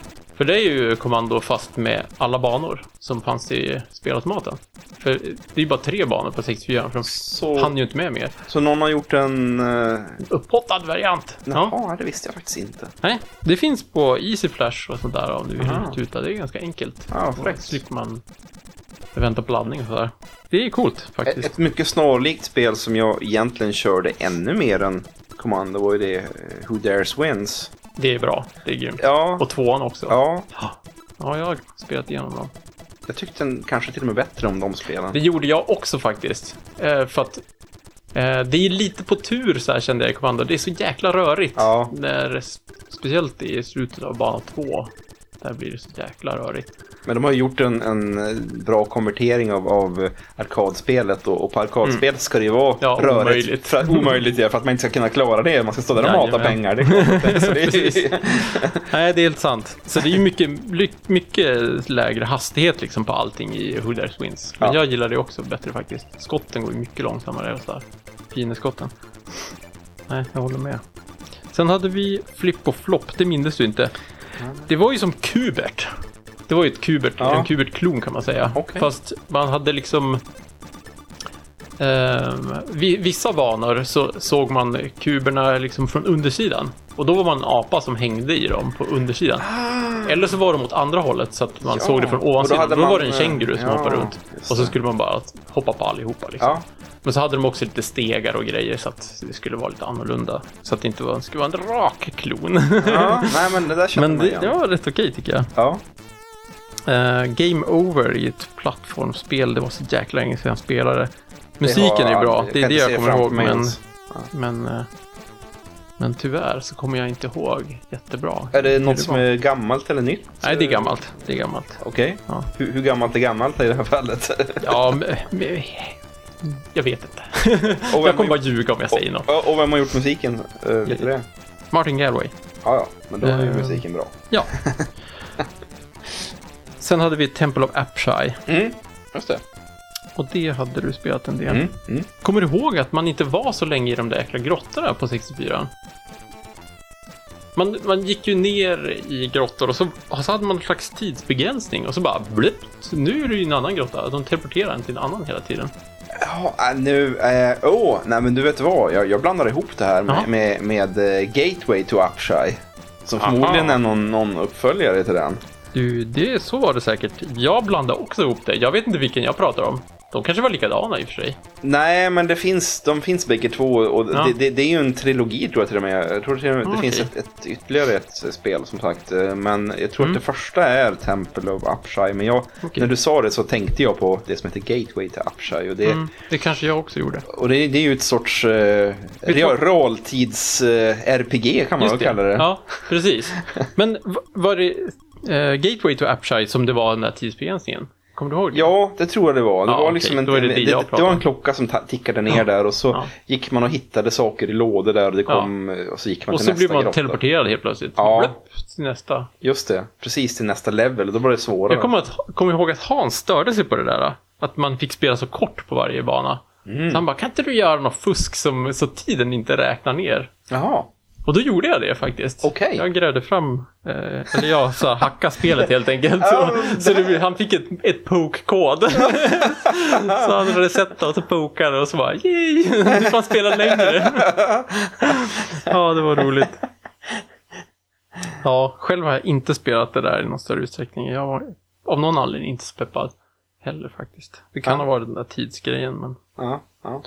För det är ju kommando fast med alla banor som fanns i spelautomaten. För det är ju bara tre banor på 64, för de Så, hann ju inte med mer. så någon har gjort en... Uh, Upphottad variant. jaha, Ja. det visste jag faktiskt inte. Nej, det finns på Easy Flash och sånt där om du vill Aha. tuta. Det är ganska enkelt. Ja, fräckt. slipper man vänta på laddning och sådär. Det är coolt Ett, faktiskt. ett mycket snarlikt spel som jag egentligen körde ännu mer än Commando var ju det eh, Who Dares Wins. Det är bra. Det är grymt. Ja, Och tvåan också. ja, Ja, jag har spelat igenom dem. jag tyckte en, kanske till och med bättre om de spelen. Det gjorde jag också faktiskt. Eh, för att eh, det är lite på tur så här kände jag i kommando. Det är så jäkla rörigt. Ja. När, speciellt i slutet av bana två. Där blir det så jäkla rörigt. Men de har ju gjort en, en bra konvertering av, av arkadspelet och, och på arkadspelet ska det ju vara Mm. Ja, rörigt. omöjligt. För, omöjligt ja, för att man inte ska kunna klara det. Man ska stå där och mata pengar. Det är det, Nej, det är helt sant. Så det är ju mycket, mycket lägre hastighet liksom på allting i Who Dares Wins. Men Ja. jag gillar det också bättre faktiskt. Skotten går ju mycket långsammare och sådär. Nej, jag håller med. Sen hade vi Flip och Flop, det minns du inte. Det var ju som Kubert. Det var ju ett Kubert, Ja. en Kubert-klon kan man säga. Okej. Fast man hade liksom... vi, vissa banor så såg man kuberna liksom från undersidan. Och då var man en apa som hängde i dem på undersidan. Eller så var de åt andra hållet så att man Ah. Ja, såg det från då ovansidan. Då, man, var det en eh, känguru som ja, hoppade runt. Och så skulle man bara hoppa på allihopa. Liksom. ja, Men så hade de också lite stegar och grejer så att det skulle vara lite annorlunda. Så att det inte var, skulle vara en rak klon. ja, nej men det där Men det, det var rätt okej tycker jag. Ja, Eh, Game Over i ett plattformsspel, det var så jäkla länge sedan jag spelade. Musiken har- är bra, det är det jag kommer ihåg. Men, ens. men, eh, men tyvärr så kommer jag inte ihåg jättebra. Är det något som var. är gammalt eller nytt? Nej, det är gammalt. Det är gammalt. Okej. Ja. Hur, hur gammalt är gammalt i det här fallet? Ja, men, men, jag vet inte. Och Jag kommer bara ljuga om jag säger något. och, vem har gjort musiken? Uh, vet du det? Martin Galway. Ja, ja, men då är ju musiken bra. Ja. Sen hade vi Temple of Apshai. Mm, just det. Och det hade du spelat en del. Mm, mm. Kommer du ihåg att man inte var så länge i de där jäkla grottorna på 64? Man, man gick ju ner i grottor och så, och så hade man en slags tidsbegränsning och så bara blipp, nu är du i en annan grotta. De teleporterar en till en annan hela tiden. Ja, äh, nu... Åh, eh, oh, nej men du vet vad? Jag, jag blandar ihop det här med, med, med eh, Gateway to Upshy. Som Aha. förmodligen är någon, någon uppföljare till den. Du, det, så var det säkert. Jag blandade också ihop det. Jag vet inte vilken jag pratar om. De kanske var likadana i och för sig. Nej, men det finns, de finns bägge två och Ja. det, det, det är ju en trilogi tror jag till och med. Jag tror till och med, det Ah, finns ett, ett, ytterligare ett spel som sagt. Eh, Men jag tror Mm. att det första är Temple of Upshy. Men jag, Okej. när du sa det så tänkte jag på det som heter Gateway Upshy. Och det, Mm, det kanske jag också gjorde. och det, det är ju ett sorts eh, real- realtids-RPG kan man väl kalla det. Ja, precis. Men var det eh, Gateway to Appshire som det var den där tidsbegränsningen? Kommer du ihåg det? Ja, det tror jag det var. Det Ja, var liksom en, det en, det det, var en klocka som tickade ner Ja. där och så Ja. gick man och hittade saker i lådor där och det kom och så gick man Och till så nästa blir man grotta. teleporterad helt plötsligt. Ja. Blupp, till nästa. Just det, precis till nästa level och då var det svårare. Jag kommer, att, kommer ihåg att Hans störde sig på det där. Att man fick spela så kort på varje bana. Mm. Så han bara, kan inte du göra något fusk som, så tiden inte räknar ner? Jaha, Och då gjorde jag det faktiskt. Okej. Jag grävde fram, eh, eller jag sa hacka spelet helt enkelt. Så, så det, han fick ett, ett poke-kod. så han hade sett och så pokade och så bara yay, nu får han spela längre. ja, det var roligt. Ja, själv har jag inte spelat det där i någon större utsträckning. Jag var av någon anledning inte så peppad heller faktiskt. Det kan Ja. ha varit den där tidsgrejen men. ja, ja.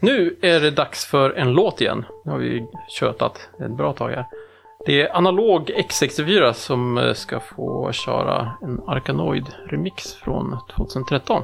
Nu är det dags för en låt igen. Nu har vi tjötat ett bra tag här. Det är Analog X64 som eh, ska få köra en Arkanoid-remix från 2013.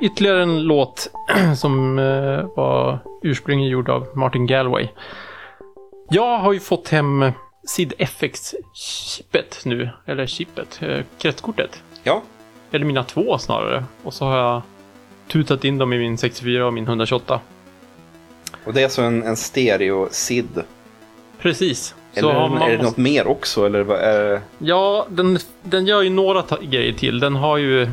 Ytterligare en låt som eh, var ursprungligen gjord av Martin Galway. Jag har ju fått hem SID FX-chippet nu, eller chippet, eh, kretskortet. Ja, Eller mina två snarare. Och så har jag tutat in dem i min 64 och min 128. och det är alltså en, en stereo-SID. Precis. Eller har man är det något mer också? Eller vad är det? Ja, den, den gör ju några grejer till. Den har ju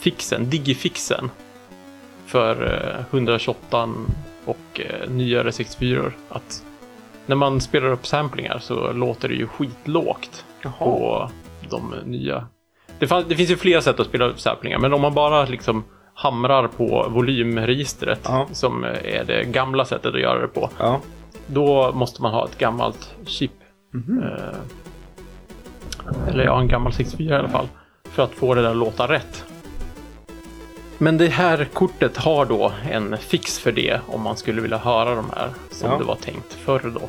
sample-fixen, digifixen. För eh, 128 och eh, nyare 64 Att när man spelar upp samplingar så låter det ju skitlågt på de nya. Det, fann, det finns ju flera sätt att spela upp samplingar, men om man bara liksom hamrar på volymregistret Ja. som eh, är det gamla sättet att göra det på. Ja. Då måste man ha ett gammalt chip. Eh, eller ja, en gammal 64 i alla fall. För att få det där att låta rätt. Men det här kortet har då en fix för det om man skulle vilja höra de här som Ja. det var tänkt förr då.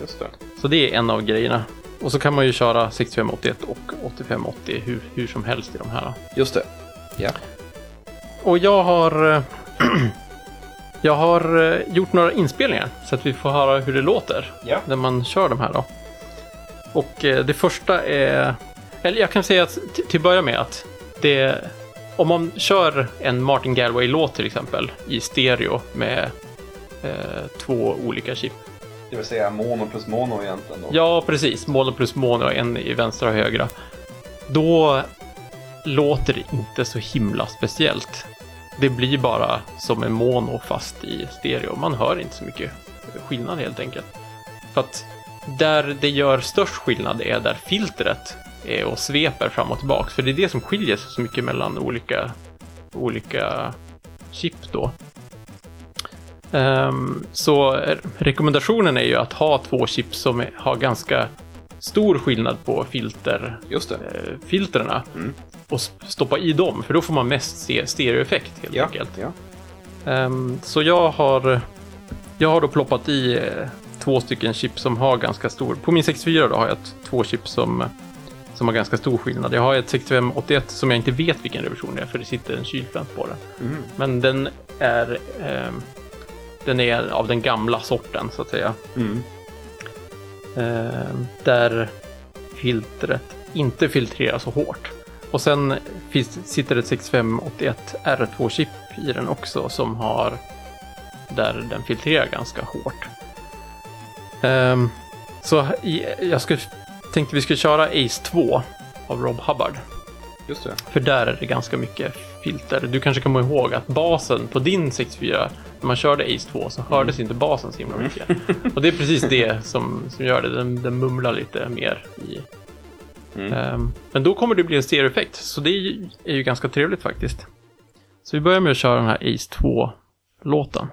Just det. Så det är en av grejerna. Och så kan man ju köra 6581 och 8580 hur, hur som helst i de här. Just det. Ja. Och jag har... jag har eh, gjort några inspelningar så att vi får höra hur det låter Ja. när man kör de här då. Och eh, det första är... Eller jag kan säga att till att börja med att det... Om man kör en Martin Galway-låt till exempel i stereo med eh, två olika chip. Det vill säga mono plus mono egentligen då. Ja, precis. Mono plus mono, en i vänstra och högra. Då låter det inte så himla speciellt. Det blir bara som en mono fast i stereo. Man hör inte så mycket skillnad helt enkelt. För att där det gör störst skillnad är där filtret och sveper fram och tillbaka. För det är det som skiljer sig så mycket mellan olika, olika chip då. Ehm, så eh, rekommendationen är ju att ha två chip som har ganska stor skillnad på filter, Just eh, filtrerna Mm. och stoppa i dem, för då får man mest se stereoeffekt helt Ja. enkelt. ja. Ehm, så jag har, jag har då ploppat i eh, två stycken chip som har ganska stor... På min 64 då har jag två chip som, som har ganska stor skillnad. Jag har ett 6581 som jag inte vet vilken revision det är, för det sitter en kylflänt på den. Mm. Men den är, ehm, den är av den gamla sorten så att säga. Mm. Ehm, där filtret inte filtrerar så hårt. Och sen finns, sitter ett 6581 R2-chip i den också som har där den filtrerar ganska hårt. Ehm, så jag skulle, tänkte vi skulle köra Ace 2 av Rob Hubbard. Just det. För där är det ganska mycket filter. Du kanske kommer ihåg att basen på din 64, när man körde Ace 2 så hördes inte basen så himla mycket. Och det är precis det som, som gör det. Den, den mumlar lite mer i. Mm. Ehm, men då kommer det bli en stereoeffekt, så det är ju, är ju ganska trevligt faktiskt. Så vi börjar med att köra den här Ace 2-låten.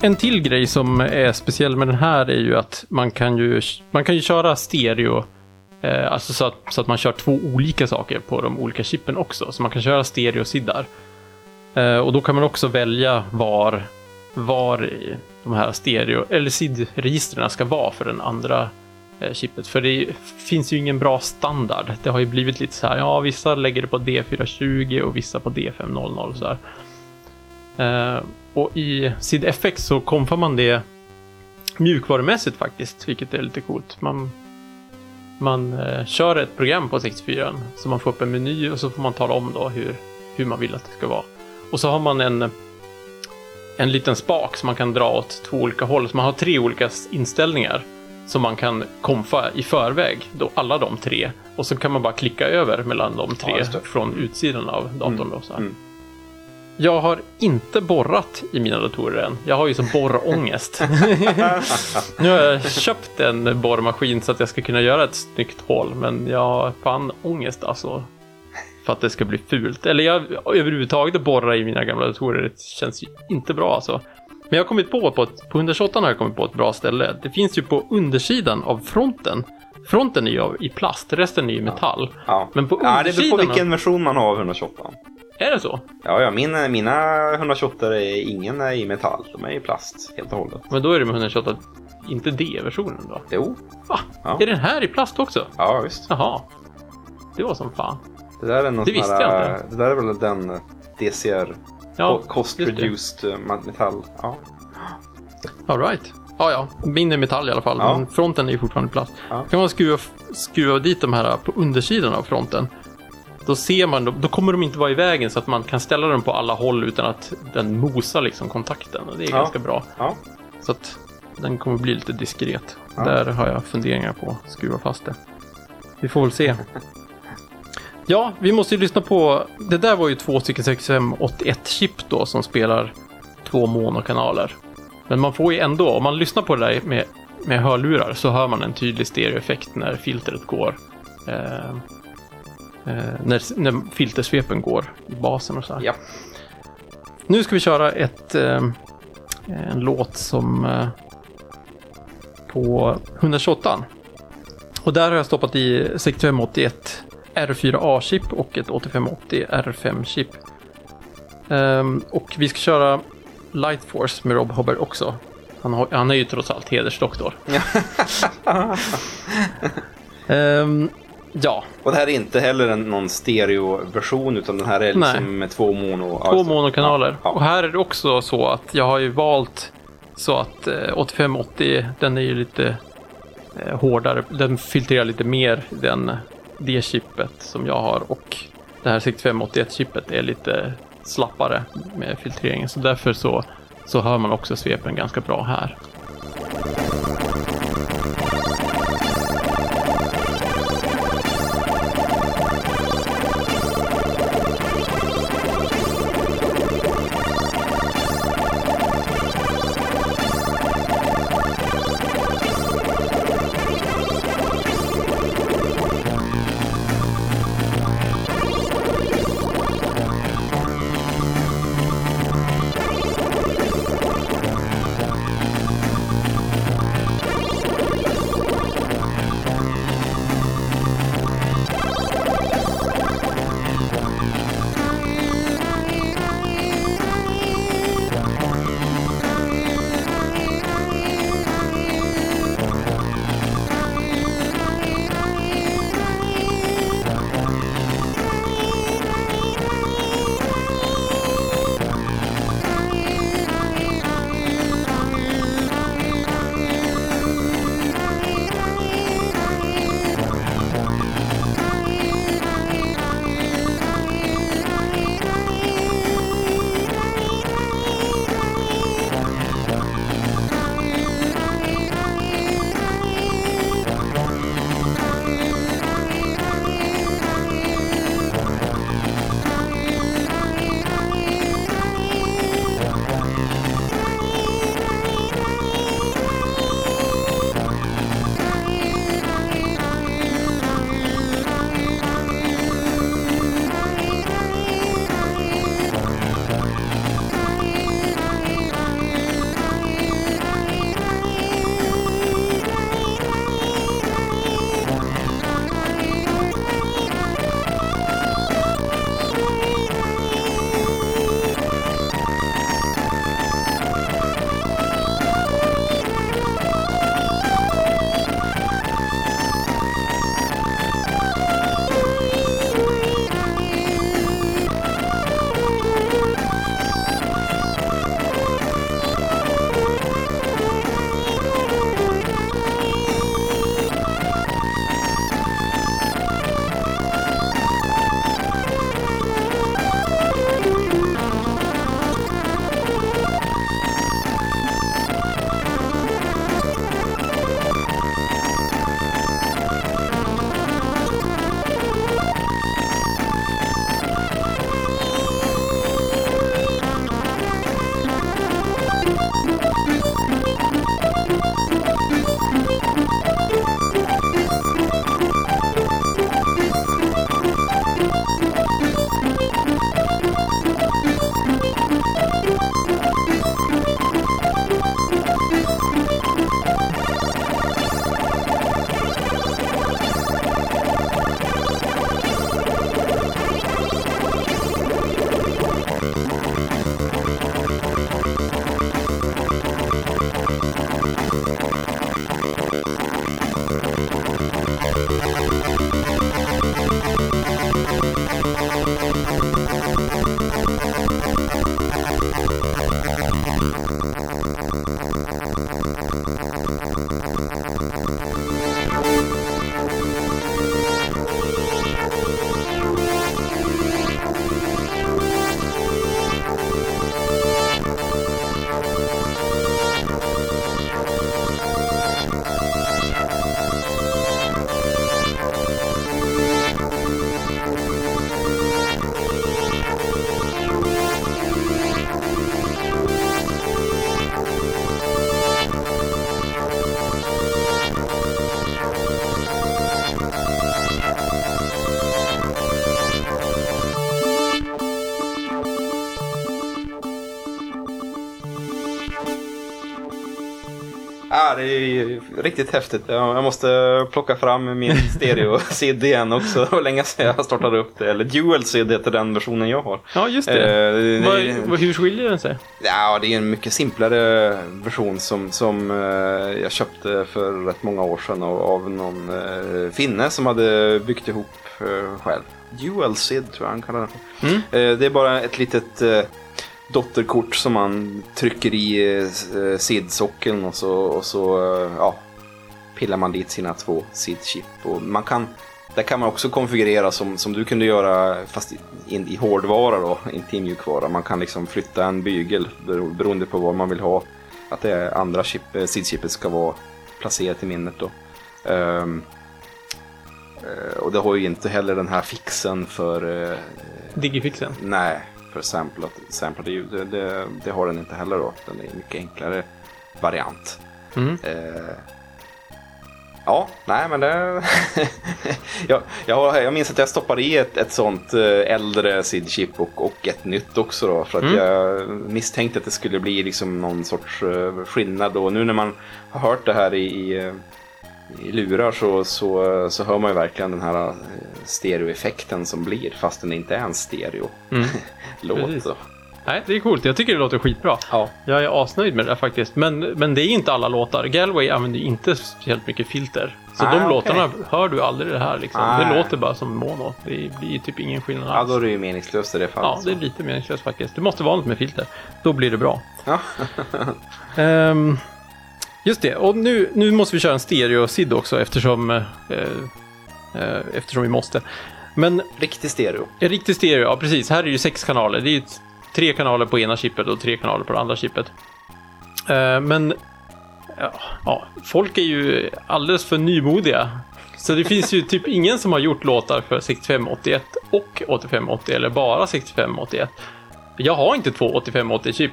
En till grej som är speciell med den här är ju att man kan ju, man kan ju köra stereo, eh, alltså så att, så att man kör två olika saker på de olika chippen också. Så man kan köra stereo-siddar. Eh, och då kan man också välja var, var de här stereo, eller SID-registren ska vara för den andra eh, chippet. För det finns ju ingen bra standard. Det har ju blivit lite så här, ja vissa lägger det på D420 och vissa på D500 och så där. Eh, och i SID-FX så konfar man det mjukvarumässigt faktiskt, vilket är lite coolt. Man, man eh, kör ett program på 64 så man får upp en meny och så får man tala om då hur, hur man vill att det ska vara. Och så har man en, en liten spak som man kan dra åt två olika håll. Så man har tre olika inställningar som man kan konfa i förväg, då alla de tre. Och så kan man bara klicka över mellan de tre det. från utsidan av datorn. Då, så här. Mm. Jag har inte borrat i mina datorer än. Jag har ju så borrångest. nu har jag köpt en borrmaskin så att jag ska kunna göra ett snyggt hål, men jag har fan ångest alltså. För att det ska bli fult. Eller jag överhuvudtaget borra i mina gamla datorer, det känns ju inte bra alltså. Men jag har kommit på, på, ett, på 128 har jag kommit på ett bra ställe. Det finns ju på undersidan av fronten. Fronten är ju i plast, resten är ju metall. Ja. Men på ja, det beror undersidan på vilken version man har av 128. Är det så? Ja, ja min, mina 128 är ingen är i metall. De är i plast helt och hållet. Men då är det med 128, inte D-versionen då? Jo, Va? Ja. Är den här i plast också? ja visst. Jaha. Det var som fan. Det där är någon Det visste här, jag inte. Det där är väl den DCR Ja, Cost. Reduced eh, metall. Ja. All right. Ja, ja. Min är metall i alla fall, Ja. men fronten är ju fortfarande plast. Ja. Kan man skruva, skruva dit de här på undersidan av fronten, då ser man, då kommer de inte vara i vägen så att man kan ställa dem på alla håll utan att den mosar liksom kontakten. Och det är Ja. ganska bra. Ja. Så att den kommer bli lite diskret. Ja. Där har jag funderingar på att skruva fast det. Vi får väl se. Ja, vi måste ju lyssna på... Det där var ju två stycken 6581-chip då som spelar två monokanaler. Men man får ju ändå, om man lyssnar på det där med, med hörlurar så hör man en tydlig stereoeffekt när filtret går. Eh, när, när filtersvepen går i basen och så här. Ja. Nu ska vi köra ett, eh, en låt som eh, på 128. Och där har jag stoppat i 6581 R4A-chip och ett 8580 R5-chip. Ehm, och vi ska köra Light Force med Rob Hobber också. Han, har, han är ju trots allt hedersdoktor. Ehm, ja, Och det här är inte heller en, någon stereoversion utan den här är liksom med två mono... två monokanaler. Ja, Och här är det också så att jag har ju valt så att eh, 8580, den är ju lite eh, hårdare. Den filtrerar lite mer den det chippet som jag har och det här 6581-chippet är lite slappare med filtreringen. Så därför så, så hör man också svepen ganska bra här. Det är ju riktigt häftigt. Jag måste plocka fram min stereo-CD igen också. Det var länge sedan jag startade upp det. Eller Dual-CD heter den versionen jag har. Ja, just det. Eh, det- vad- hur skiljer den sig? Ja, det är en mycket simplare version som, som eh, jag köpte för rätt många år sedan av, av någon eh, finne som hade byggt ihop eh, själv. Dual SID tror jag han kallar den. Mm. Eh, det är bara ett litet eh, dotterkort som man trycker i eh, SID-sockeln och så, och så eh, ja, pillar man dit sina två SID-chip. Och man kan, där kan man också konfigurera som, som du kunde göra fast i, in, i hårdvara då, inte i mjukvara. Man kan liksom flytta en bygel bero- beroende på vad man vill ha. Att det andra chip, eh, SID-chippet ska vara placerat i minnet då. Eh, och det har ju inte heller den här fixen för eh, Digifixen. Nej, för samplat, samplade ljud. Det, det, det har den inte heller då. Den är en mycket enklare variant. Mm. Eh, ja, nej men det... jag, jag, jag minns att jag stoppade i ett, ett sånt eh, äldre SID-chip och, och ett nytt också då. För att Mm. jag misstänkte att det skulle bli liksom någon sorts eh, skillnad. Och nu när man har hört det här i, i, eh, i lurar så, så, så hör man ju verkligen den här eh, stereoeffekten som blir fast den inte är en stereo-låt. Mm. Nej, det är coolt. Jag tycker det låter skitbra. Ja. Jag är asnöjd med det faktiskt. Men, men det är inte alla låtar. Galway använder inte speciellt mycket filter. Så Ah, de okej. låtarna hör du aldrig det här liksom. Ah. Det låter bara som mono. Det blir typ ingen skillnad ja, alls. då är det ju meningslöst i det fallet. Ja, det är lite meningslöst faktiskt. Det måste vara något med filter. Då blir det bra. Ja. Ehm, just det, och nu, nu måste vi köra en stereo-sid också eftersom, eh, eh, eftersom vi måste. Men Riktig stereo. en riktig stereo, ja precis. Här är ju sex kanaler. Det är ju t- tre kanaler på ena chippet och tre kanaler på det andra chippet. Eh, men ja, ja, folk är ju alldeles för nymodiga. Så det finns ju typ ingen som har gjort låtar för 6581 och 8580 eller bara 6581. Jag har inte två 8580 chip.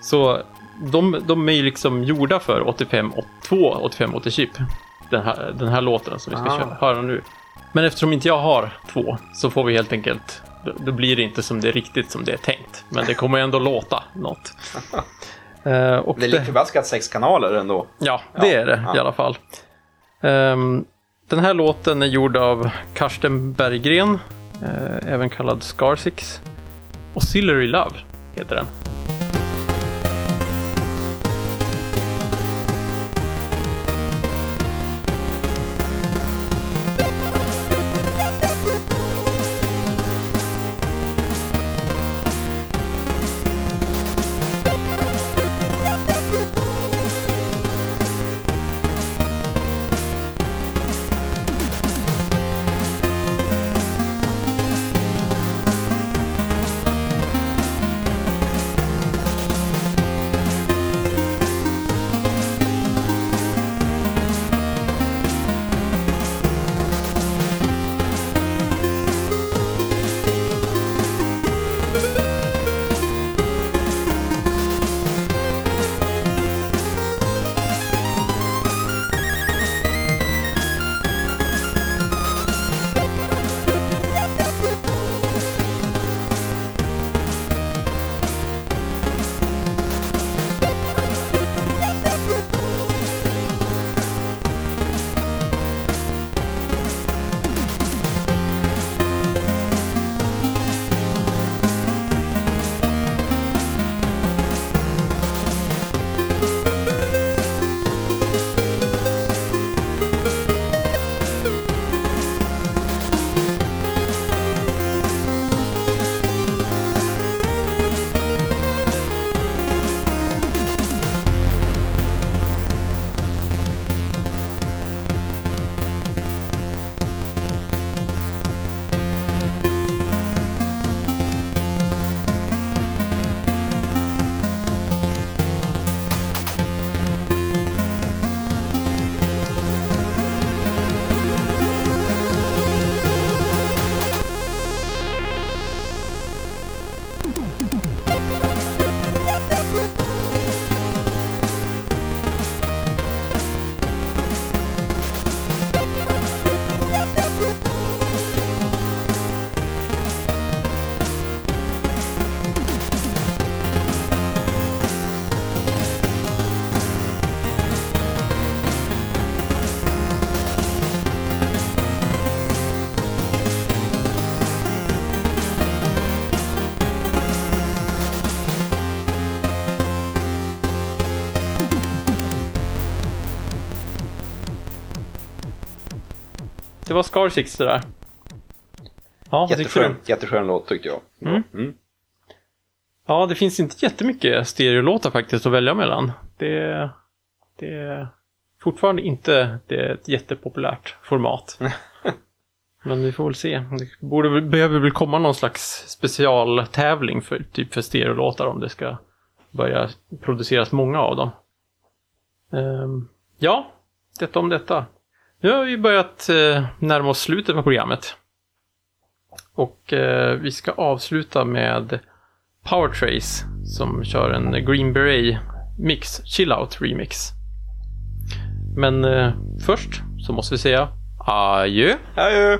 Så de, de är ju liksom gjorda för 85, två 8580 chip. Den här, den här låten som vi ska Ah. köra, höra nu. Men eftersom inte jag har två så får vi helt enkelt, då, då blir det inte som det är riktigt som det är tänkt. Men det kommer ändå låta något. Eh, och Det är lite förbaskat sex kanaler ändå. Ja, det Ja, är det ja. i alla fall. Ehm, den här låten är gjord av Karsten Berggren, eh, även kallad Scarsix. Auxiliary Love heter den. Var Scar 6 det där. Ja? Jätteskön, jätteskön låt tyckte jag. Mm. Mm. Ja, det finns inte jättemycket stereolåtar faktiskt att välja mellan. Det, det är fortfarande inte det är ett jättepopulärt format. Men vi får väl se. Det borde, behöver väl komma någon slags specialtävling för, typ för stereolåtar om det ska börja produceras många av dem. Ehm, ja, detta om detta. Nu har vi börjat eh, närma oss slutet på programmet. Och eh, vi ska avsluta med Powertrace som kör en Green Beret Mix, Chill Out Remix. Men eh, först så måste vi säga adjö. Adjö!